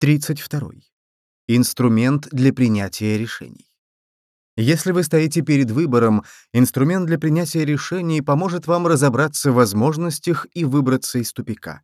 32. Инструмент для принятия решений. Если вы стоите перед выбором, инструмент для принятия решений поможет вам разобраться в возможностях и выбраться из тупика.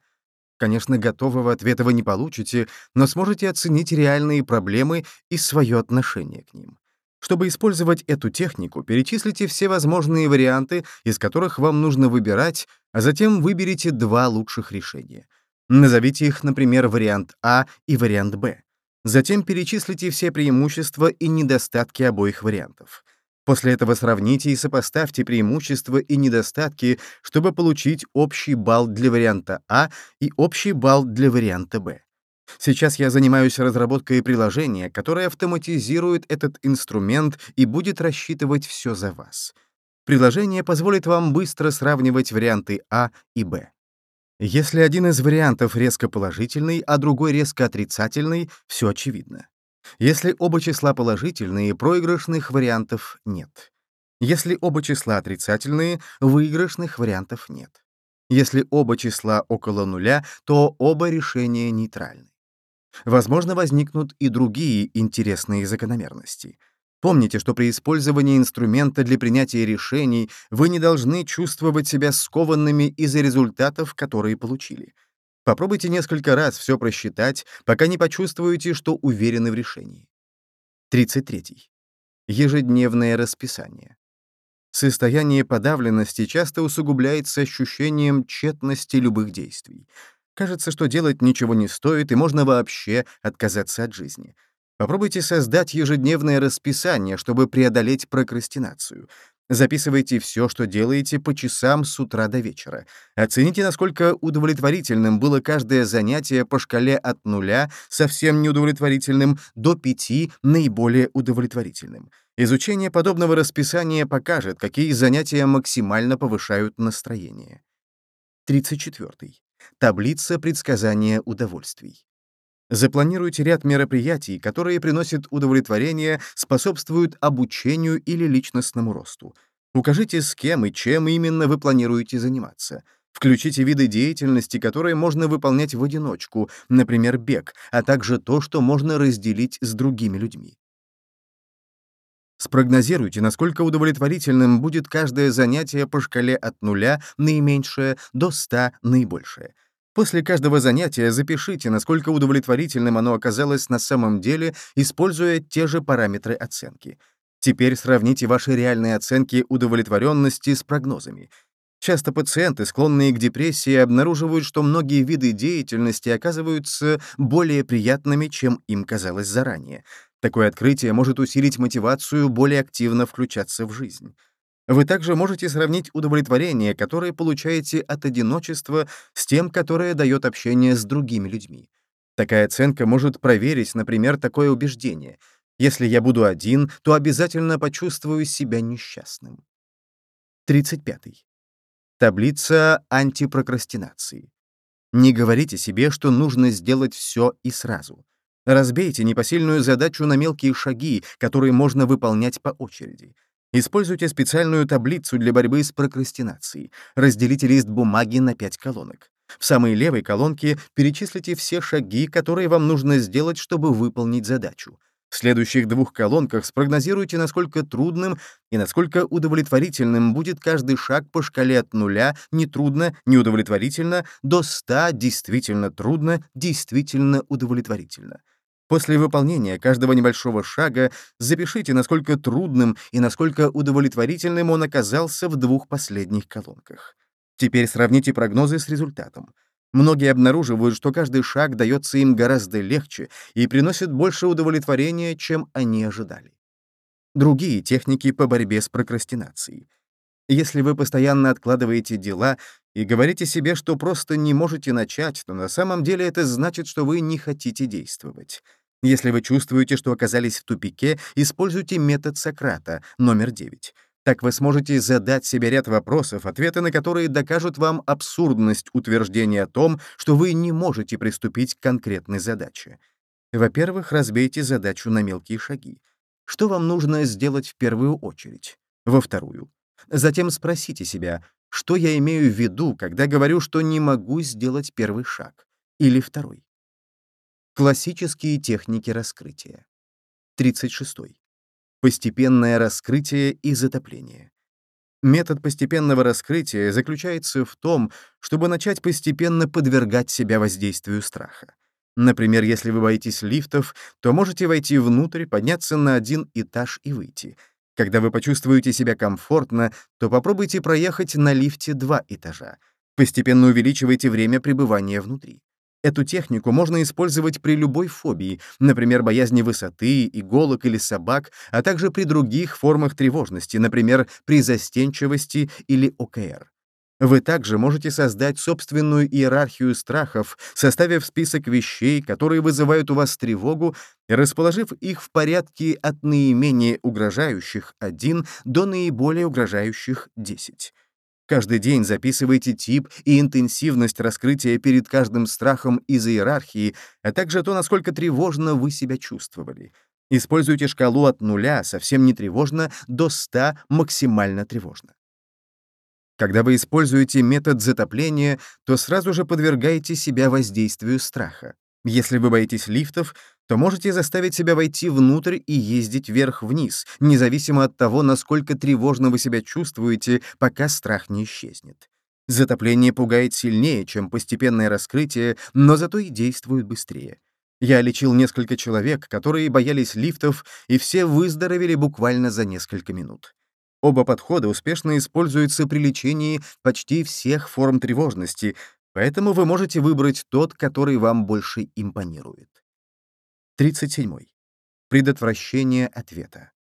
Конечно, готового ответа вы не получите, но сможете оценить реальные проблемы и свое отношение к ним. Чтобы использовать эту технику, перечислите все возможные варианты, из которых вам нужно выбирать, а затем выберите два лучших решения — Назовите их, например, вариант А и вариант Б. Затем перечислите все преимущества и недостатки обоих вариантов. После этого сравните и сопоставьте преимущества и недостатки, чтобы получить общий балл для варианта А и общий балл для варианта Б. Сейчас я занимаюсь разработкой приложения, которое автоматизирует этот инструмент и будет рассчитывать все за вас. Приложение позволит вам быстро сравнивать варианты А и Б. Если один из вариантов резко положительный, а другой резко отрицательный, все очевидно. Если оба числа положительные, проигрышных вариантов нет. Если оба числа отрицательные, выигрышных вариантов нет. Если оба числа около нуля, то оба решения нейтральны. Возможно, возникнут и другие интересные закономерности — Помните, что при использовании инструмента для принятия решений вы не должны чувствовать себя скованными из-за результатов, которые получили. Попробуйте несколько раз все просчитать, пока не почувствуете, что уверены в решении. 33. Ежедневное расписание. Состояние подавленности часто усугубляется ощущением тщетности любых действий. Кажется, что делать ничего не стоит, и можно вообще отказаться от жизни. Попробуйте создать ежедневное расписание, чтобы преодолеть прокрастинацию. Записывайте все, что делаете, по часам с утра до вечера. Оцените, насколько удовлетворительным было каждое занятие по шкале от нуля, совсем неудовлетворительным, до пяти, наиболее удовлетворительным. Изучение подобного расписания покажет, какие занятия максимально повышают настроение. 34. Таблица предсказания удовольствий. Запланируйте ряд мероприятий, которые приносят удовлетворение, способствуют обучению или личностному росту. Укажите, с кем и чем именно вы планируете заниматься. Включите виды деятельности, которые можно выполнять в одиночку, например, бег, а также то, что можно разделить с другими людьми. Спрогнозируйте, насколько удовлетворительным будет каждое занятие по шкале от нуля, наименьшее, до 100, наибольшее. После каждого занятия запишите, насколько удовлетворительным оно оказалось на самом деле, используя те же параметры оценки. Теперь сравните ваши реальные оценки удовлетворенности с прогнозами. Часто пациенты, склонные к депрессии, обнаруживают, что многие виды деятельности оказываются более приятными, чем им казалось заранее. Такое открытие может усилить мотивацию более активно включаться в жизнь. Вы также можете сравнить удовлетворение, которое получаете от одиночества, с тем, которое дает общение с другими людьми. Такая оценка может проверить, например, такое убеждение. Если я буду один, то обязательно почувствую себя несчастным. 35. Таблица антипрокрастинации. Не говорите себе, что нужно сделать все и сразу. Разбейте непосильную задачу на мелкие шаги, которые можно выполнять по очереди. Используйте специальную таблицу для борьбы с прокрастинацией. Разделите лист бумаги на пять колонок. В самой левой колонке перечислите все шаги, которые вам нужно сделать, чтобы выполнить задачу. В следующих двух колонках спрогнозируйте, насколько трудным и насколько удовлетворительным будет каждый шаг по шкале от нуля нетрудно, неудовлетворительно до 100 действительно трудно, действительно удовлетворительно. После выполнения каждого небольшого шага запишите, насколько трудным и насколько удовлетворительным он оказался в двух последних колонках. Теперь сравните прогнозы с результатом. Многие обнаруживают, что каждый шаг дается им гораздо легче и приносит больше удовлетворения, чем они ожидали. Другие техники по борьбе с прокрастинацией. Если вы постоянно откладываете дела и говорите себе, что просто не можете начать, то на самом деле это значит, что вы не хотите действовать. Если вы чувствуете, что оказались в тупике, используйте метод Сократа, номер 9. Так вы сможете задать себе ряд вопросов, ответы на которые докажут вам абсурдность утверждения о том, что вы не можете приступить к конкретной задаче. Во-первых, разбейте задачу на мелкие шаги. Что вам нужно сделать в первую очередь? Во вторую. Затем спросите себя, что я имею в виду, когда говорю, что не могу сделать первый шаг? Или второй? Классические техники раскрытия. 36. Постепенное раскрытие и затопление. Метод постепенного раскрытия заключается в том, чтобы начать постепенно подвергать себя воздействию страха. Например, если вы боитесь лифтов, то можете войти внутрь, подняться на один этаж и выйти. Когда вы почувствуете себя комфортно, то попробуйте проехать на лифте два этажа. Постепенно увеличивайте время пребывания внутри. Эту технику можно использовать при любой фобии, например, боязни высоты, иголок или собак, а также при других формах тревожности, например, при застенчивости или ОКР. Вы также можете создать собственную иерархию страхов, составив список вещей, которые вызывают у вас тревогу, расположив их в порядке от наименее угрожающих 1 до наиболее угрожающих 10. Каждый день записывайте тип и интенсивность раскрытия перед каждым страхом из иерархии, а также то, насколько тревожно вы себя чувствовали. Используйте шкалу от нуля, совсем не тревожно, до 100 максимально тревожно. Когда вы используете метод затопления, то сразу же подвергаете себя воздействию страха. Если вы боитесь лифтов, то можете заставить себя войти внутрь и ездить вверх-вниз, независимо от того, насколько тревожно вы себя чувствуете, пока страх не исчезнет. Затопление пугает сильнее, чем постепенное раскрытие, но зато и действует быстрее. Я лечил несколько человек, которые боялись лифтов, и все выздоровели буквально за несколько минут. Оба подхода успешно используются при лечении почти всех форм тревожности, Поэтому вы можете выбрать тот, который вам больше импонирует. 37. Предотвращение ответа.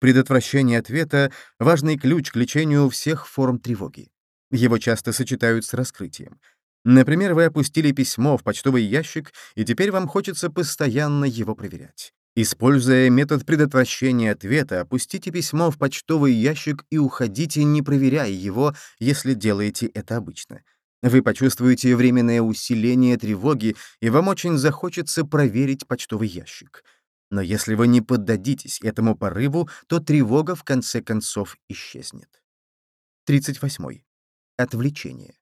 Предотвращение ответа — важный ключ к лечению всех форм тревоги. Его часто сочетают с раскрытием. Например, вы опустили письмо в почтовый ящик, и теперь вам хочется постоянно его проверять. Используя метод предотвращения ответа, опустите письмо в почтовый ящик и уходите, не проверяя его, если делаете это обычно. Вы почувствуете временное усиление тревоги, и вам очень захочется проверить почтовый ящик. Но если вы не поддадитесь этому порыву, то тревога в конце концов исчезнет. 38. Отвлечение.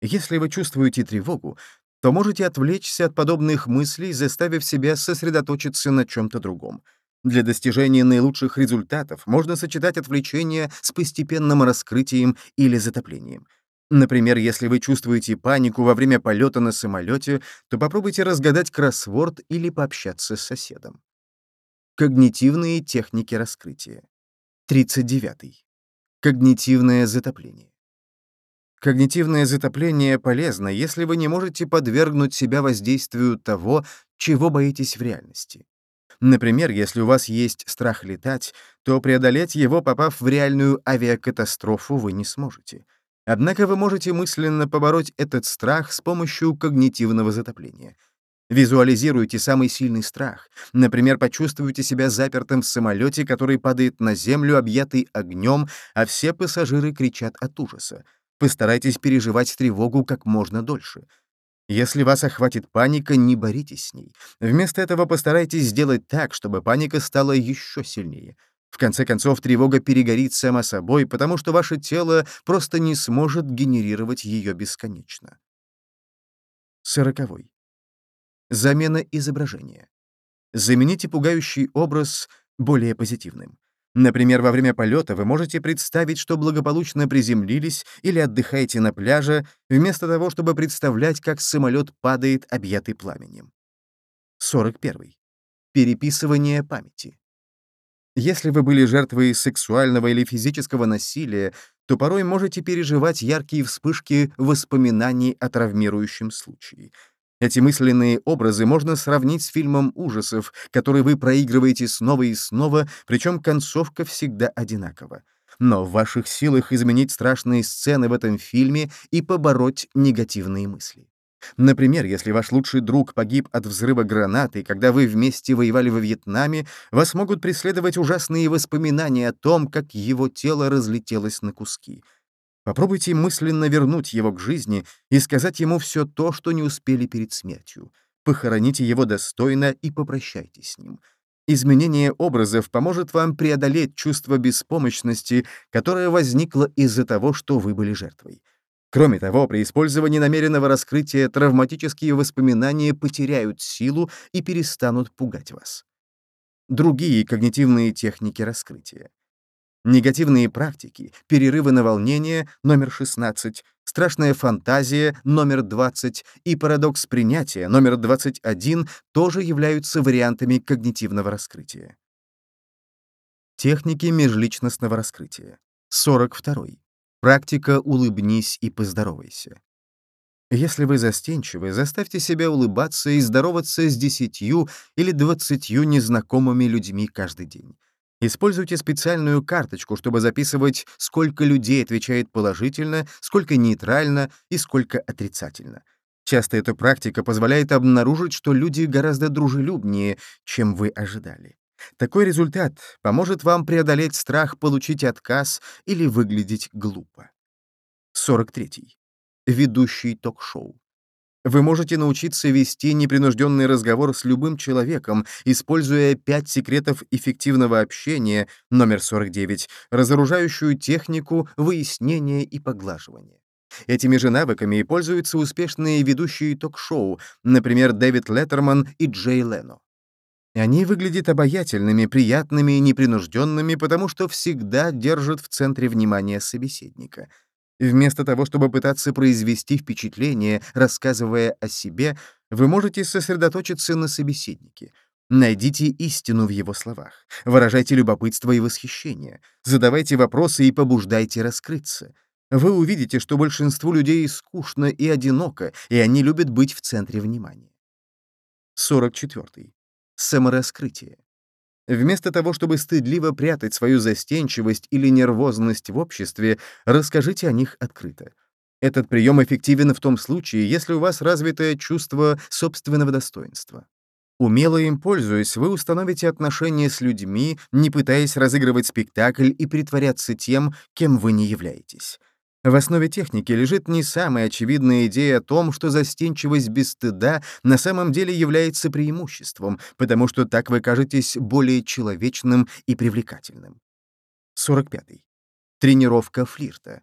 Если вы чувствуете тревогу, то можете отвлечься от подобных мыслей, заставив себя сосредоточиться на чем-то другом. Для достижения наилучших результатов можно сочетать отвлечение с постепенным раскрытием или затоплением — Например, если вы чувствуете панику во время полета на самолете, то попробуйте разгадать кроссворд или пообщаться с соседом. Когнитивные техники раскрытия. 39. Когнитивное затопление. Когнитивное затопление полезно, если вы не можете подвергнуть себя воздействию того, чего боитесь в реальности. Например, если у вас есть страх летать, то преодолеть его, попав в реальную авиакатастрофу, вы не сможете. Однако вы можете мысленно побороть этот страх с помощью когнитивного затопления. Визуализируйте самый сильный страх. Например, почувствуйте себя запертым в самолете, который падает на землю, объятый огнем, а все пассажиры кричат от ужаса. Постарайтесь переживать тревогу как можно дольше. Если вас охватит паника, не боритесь с ней. Вместо этого постарайтесь сделать так, чтобы паника стала еще сильнее. В конце концов, тревога перегорит сама собой, потому что ваше тело просто не сможет генерировать ее бесконечно. Сороковой. Замена изображения. Замените пугающий образ более позитивным. Например, во время полета вы можете представить, что благополучно приземлились или отдыхаете на пляже, вместо того, чтобы представлять, как самолет падает, объятый пламенем. 41. Переписывание памяти. Если вы были жертвой сексуального или физического насилия, то порой можете переживать яркие вспышки воспоминаний о травмирующем случае. Эти мысленные образы можно сравнить с фильмом ужасов, который вы проигрываете снова и снова, причем концовка всегда одинакова. Но в ваших силах изменить страшные сцены в этом фильме и побороть негативные мысли. Например, если ваш лучший друг погиб от взрыва гранаты, когда вы вместе воевали во Вьетнаме, вас могут преследовать ужасные воспоминания о том, как его тело разлетелось на куски. Попробуйте мысленно вернуть его к жизни и сказать ему все то, что не успели перед смертью. Похороните его достойно и попрощайтесь с ним. Изменение образов поможет вам преодолеть чувство беспомощности, которое возникло из-за того, что вы были жертвой. Кроме того, при использовании намеренного раскрытия травматические воспоминания потеряют силу и перестанут пугать вас. Другие когнитивные техники раскрытия. Негативные практики, перерывы на волнение, номер 16, страшная фантазия, номер 20 и парадокс принятия, номер 21, тоже являются вариантами когнитивного раскрытия. Техники межличностного раскрытия. 42. Практика «улыбнись и поздоровайся». Если вы застенчивы, заставьте себя улыбаться и здороваться с десятью или двадцатью незнакомыми людьми каждый день. Используйте специальную карточку, чтобы записывать, сколько людей отвечает положительно, сколько нейтрально и сколько отрицательно. Часто эта практика позволяет обнаружить, что люди гораздо дружелюбнее, чем вы ожидали. Такой результат поможет вам преодолеть страх получить отказ или выглядеть глупо. 43. Ведущий ток-шоу. Вы можете научиться вести непринужденный разговор с любым человеком, используя пять секретов эффективного общения, номер 49, разоружающую технику выяснения и поглаживания. Этими же навыками пользуются успешные ведущие ток-шоу, например, Дэвид Леттерман и Джей Лено. Они выглядят обаятельными, приятными и непринужденными, потому что всегда держат в центре внимания собеседника. Вместо того, чтобы пытаться произвести впечатление, рассказывая о себе, вы можете сосредоточиться на собеседнике. Найдите истину в его словах, выражайте любопытство и восхищение, задавайте вопросы и побуждайте раскрыться. Вы увидите, что большинству людей скучно и одиноко, и они любят быть в центре внимания. 44 самораскрытие. Вместо того, чтобы стыдливо прятать свою застенчивость или нервозность в обществе, расскажите о них открыто. Этот прием эффективен в том случае, если у вас развитое чувство собственного достоинства. Умело им пользуясь, вы установите отношения с людьми, не пытаясь разыгрывать спектакль и притворяться тем, кем вы не являетесь. В основе техники лежит не самая очевидная идея о том, что застенчивость без стыда на самом деле является преимуществом, потому что так вы кажетесь более человечным и привлекательным. 45. Тренировка флирта.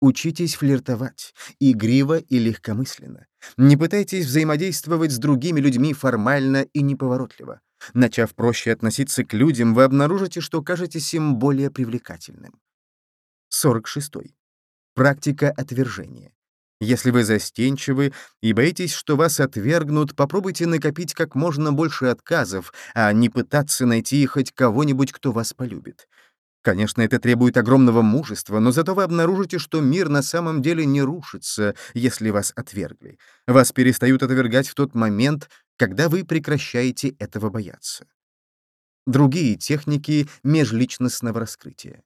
Учитесь флиртовать, игриво и легкомысленно. Не пытайтесь взаимодействовать с другими людьми формально и неповоротливо. Начав проще относиться к людям, вы обнаружите, что кажетесь им более привлекательным. 46. Практика отвержения. Если вы застенчивы и боитесь, что вас отвергнут, попробуйте накопить как можно больше отказов, а не пытаться найти хоть кого-нибудь, кто вас полюбит. Конечно, это требует огромного мужества, но зато вы обнаружите, что мир на самом деле не рушится, если вас отвергли. Вас перестают отвергать в тот момент, когда вы прекращаете этого бояться. Другие техники межличностного раскрытия.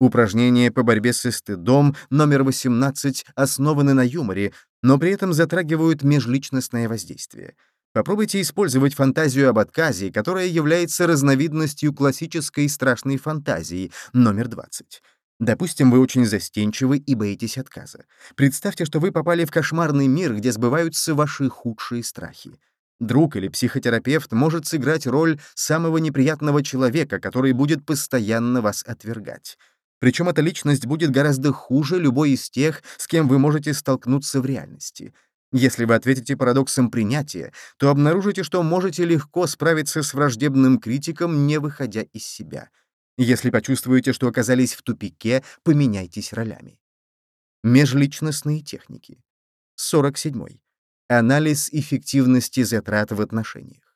Упражнения по борьбе со стыдом номер 18 основаны на юморе, но при этом затрагивают межличностное воздействие. Попробуйте использовать фантазию об отказе, которая является разновидностью классической страшной фантазии, номер 20. Допустим, вы очень застенчивы и боитесь отказа. Представьте, что вы попали в кошмарный мир, где сбываются ваши худшие страхи. Друг или психотерапевт может сыграть роль самого неприятного человека, который будет постоянно вас отвергать. Причем эта личность будет гораздо хуже любой из тех, с кем вы можете столкнуться в реальности. Если вы ответите парадоксом принятия, то обнаружите, что можете легко справиться с враждебным критиком, не выходя из себя. Если почувствуете, что оказались в тупике, поменяйтесь ролями. Межличностные техники. 47. Анализ эффективности затрат в отношениях.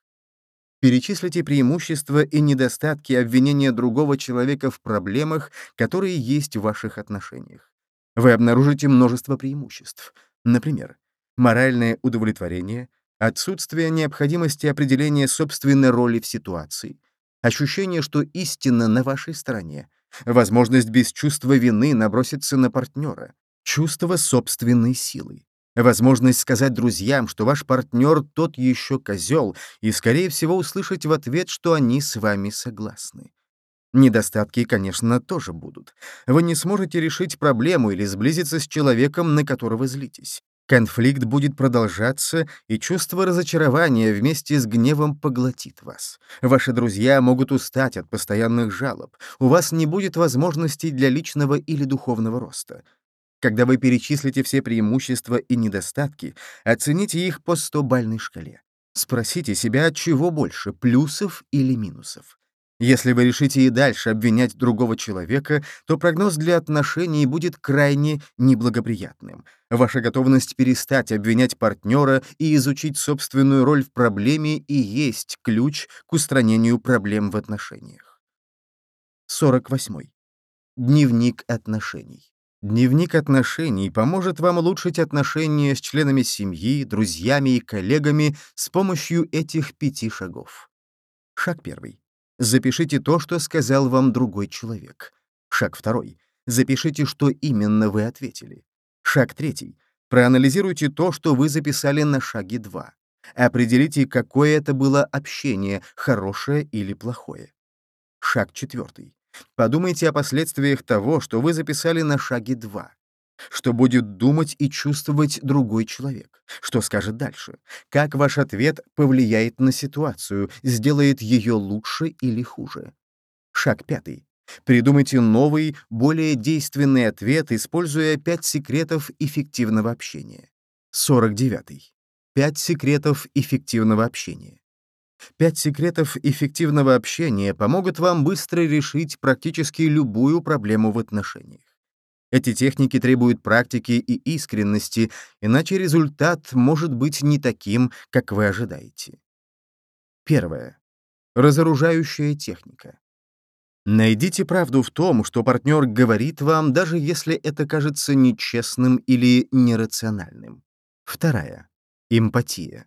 Перечислите преимущества и недостатки обвинения другого человека в проблемах, которые есть в ваших отношениях. Вы обнаружите множество преимуществ. Например, моральное удовлетворение, отсутствие необходимости определения собственной роли в ситуации, ощущение, что истина на вашей стороне, возможность без чувства вины наброситься на партнера, чувство собственной силы. Возможность сказать друзьям, что ваш партнер тот еще козел, и, скорее всего, услышать в ответ, что они с вами согласны. Недостатки, конечно, тоже будут. Вы не сможете решить проблему или сблизиться с человеком, на которого злитесь. Конфликт будет продолжаться, и чувство разочарования вместе с гневом поглотит вас. Ваши друзья могут устать от постоянных жалоб. У вас не будет возможностей для личного или духовного роста. Когда вы перечислите все преимущества и недостатки, оцените их по 100-бальной шкале. Спросите себя, чего больше, плюсов или минусов. Если вы решите и дальше обвинять другого человека, то прогноз для отношений будет крайне неблагоприятным. Ваша готовность перестать обвинять партнера и изучить собственную роль в проблеме и есть ключ к устранению проблем в отношениях. 48. Дневник отношений. Дневник отношений поможет вам улучшить отношения с членами семьи, друзьями и коллегами с помощью этих пяти шагов. Шаг первый. Запишите то, что сказал вам другой человек. Шаг второй. Запишите, что именно вы ответили. Шаг третий. Проанализируйте то, что вы записали на шаге 2. Определите, какое это было общение, хорошее или плохое. Шаг четвертый. Подумайте о последствиях того, что вы записали на шаге 2 что будет думать и чувствовать другой человек, что скажет дальше, как ваш ответ повлияет на ситуацию, сделает ее лучше или хуже. Шаг пятый. Придумайте новый, более действенный ответ, используя пять секретов эффективного общения. 49. Пять секретов эффективного общения. Пять секретов эффективного общения помогут вам быстро решить практически любую проблему в отношениях. Эти техники требуют практики и искренности, иначе результат может быть не таким, как вы ожидаете. Первое. Разоружающая техника. Найдите правду в том, что партнер говорит вам, даже если это кажется нечестным или нерациональным. Вторая. Эмпатия.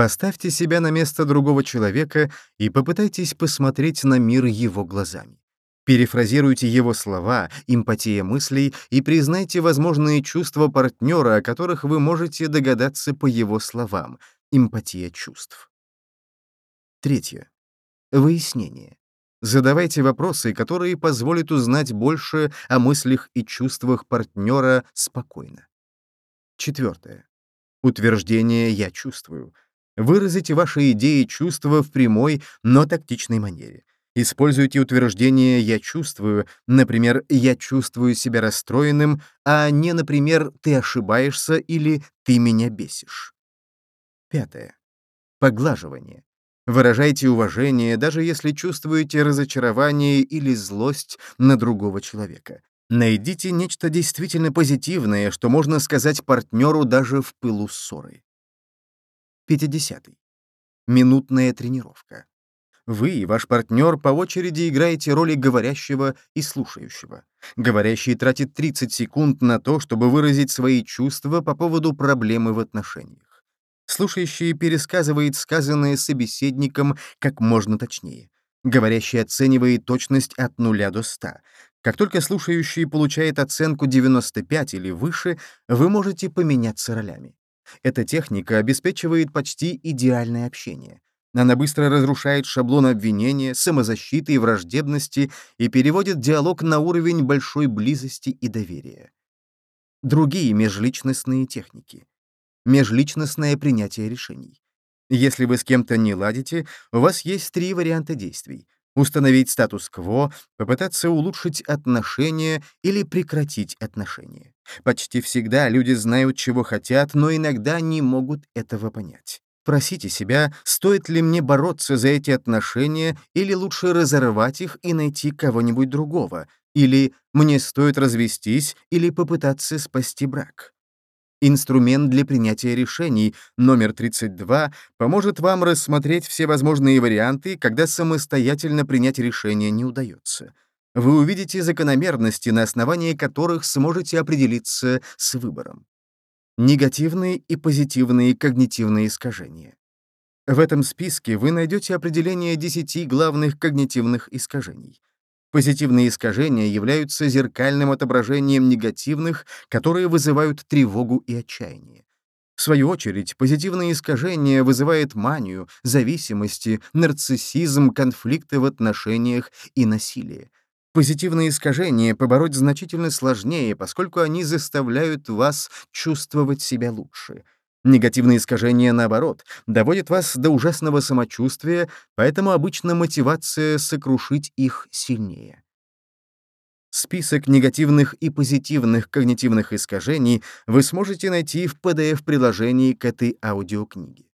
Поставьте себя на место другого человека и попытайтесь посмотреть на мир его глазами. Перефразируйте его слова, эмпатия мыслей и признайте возможные чувства партнера, о которых вы можете догадаться по его словам, эмпатия чувств. Третье. Выяснение. Задавайте вопросы, которые позволят узнать больше о мыслях и чувствах партнера спокойно. Четвертое. Утверждение «я чувствую». Выразите ваши идеи и чувства в прямой, но тактичной манере. Используйте утверждение «я чувствую», например, «я чувствую себя расстроенным», а не, например, «ты ошибаешься» или «ты меня бесишь». Пятое. Поглаживание. Выражайте уважение, даже если чувствуете разочарование или злость на другого человека. Найдите нечто действительно позитивное, что можно сказать партнеру даже в пылу ссоры. 50. Минутная тренировка. Вы и ваш партнер по очереди играете роли говорящего и слушающего. Говорящий тратит 30 секунд на то, чтобы выразить свои чувства по поводу проблемы в отношениях. Слушающий пересказывает сказанное собеседником как можно точнее. Говорящий оценивает точность от 0 до 100. Как только слушающий получает оценку 95 или выше, вы можете поменяться ролями. Эта техника обеспечивает почти идеальное общение. Она быстро разрушает шаблон обвинения, самозащиты и враждебности и переводит диалог на уровень большой близости и доверия. Другие межличностные техники. Межличностное принятие решений. Если вы с кем-то не ладите, у вас есть три варианта действий. Установить статус-кво, попытаться улучшить отношения или прекратить отношения. Почти всегда люди знают, чего хотят, но иногда не могут этого понять. Спросите себя, стоит ли мне бороться за эти отношения или лучше разорвать их и найти кого-нибудь другого, или мне стоит развестись или попытаться спасти брак. Инструмент для принятия решений номер 32 поможет вам рассмотреть все возможные варианты, когда самостоятельно принять решение не удается. Вы увидите закономерности, на основании которых сможете определиться с выбором негативные и позитивные когнитивные искажения. В этом списке вы найдете определение 10 главных когнитивных искажений. Позитивные искажения являются зеркальным отображением негативных, которые вызывают тревогу и отчаяние. В свою очередь, позитивные искажения вызывают манию, зависимости, нарциссизм, конфликты в отношениях и насилие. Позитивные искажения побороть значительно сложнее, поскольку они заставляют вас чувствовать себя лучше. Негативные искажения, наоборот, доводят вас до ужасного самочувствия, поэтому обычно мотивация сокрушить их сильнее. Список негативных и позитивных когнитивных искажений вы сможете найти в PDF-приложении к этой аудиокниге.